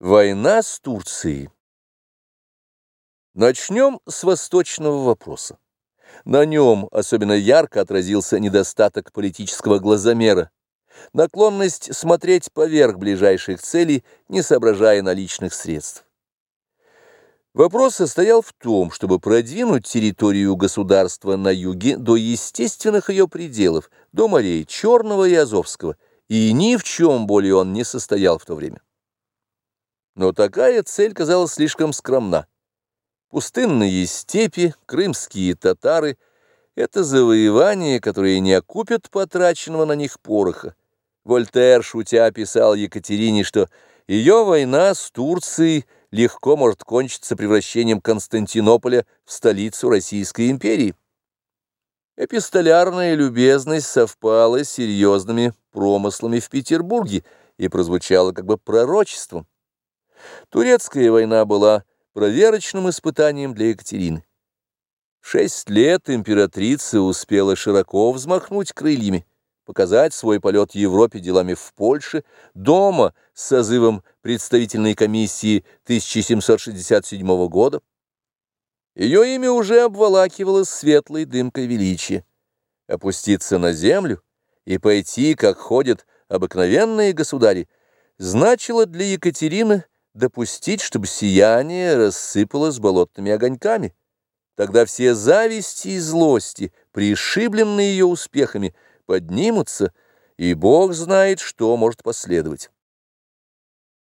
Война с Турцией. Начнем с восточного вопроса. На нем особенно ярко отразился недостаток политического глазомера, наклонность смотреть поверх ближайших целей, не соображая наличных средств. Вопрос состоял в том, чтобы продвинуть территорию государства на юге до естественных ее пределов, до морей Черного и Азовского, и ни в чем более он не состоял в то время. Но такая цель казалась слишком скромна. Пустынные степи, крымские татары — это завоевания, которые не окупят потраченного на них пороха. Вольтер, шутя, писал Екатерине, что ее война с Турцией легко может кончиться превращением Константинополя в столицу Российской империи. Эпистолярная любезность совпала с серьезными промыслами в Петербурге и прозвучала как бы пророчеством. Турецкая война была проверочным испытанием для Екатерины. Шесть лет императрица успела широко взмахнуть крыльями, показать свой полет Европе делами в Польше, дома с созывом представительной комиссии 1767 года. Ее имя уже обволакивало светлой дымкой величия. Опуститься на землю и пойти, как ходят обыкновенные государи, значило для Екатерины допустить, чтобы сияние рассыпалось болотными огоньками. Тогда все зависти и злости, пришибленные ее успехами, поднимутся, и Бог знает, что может последовать.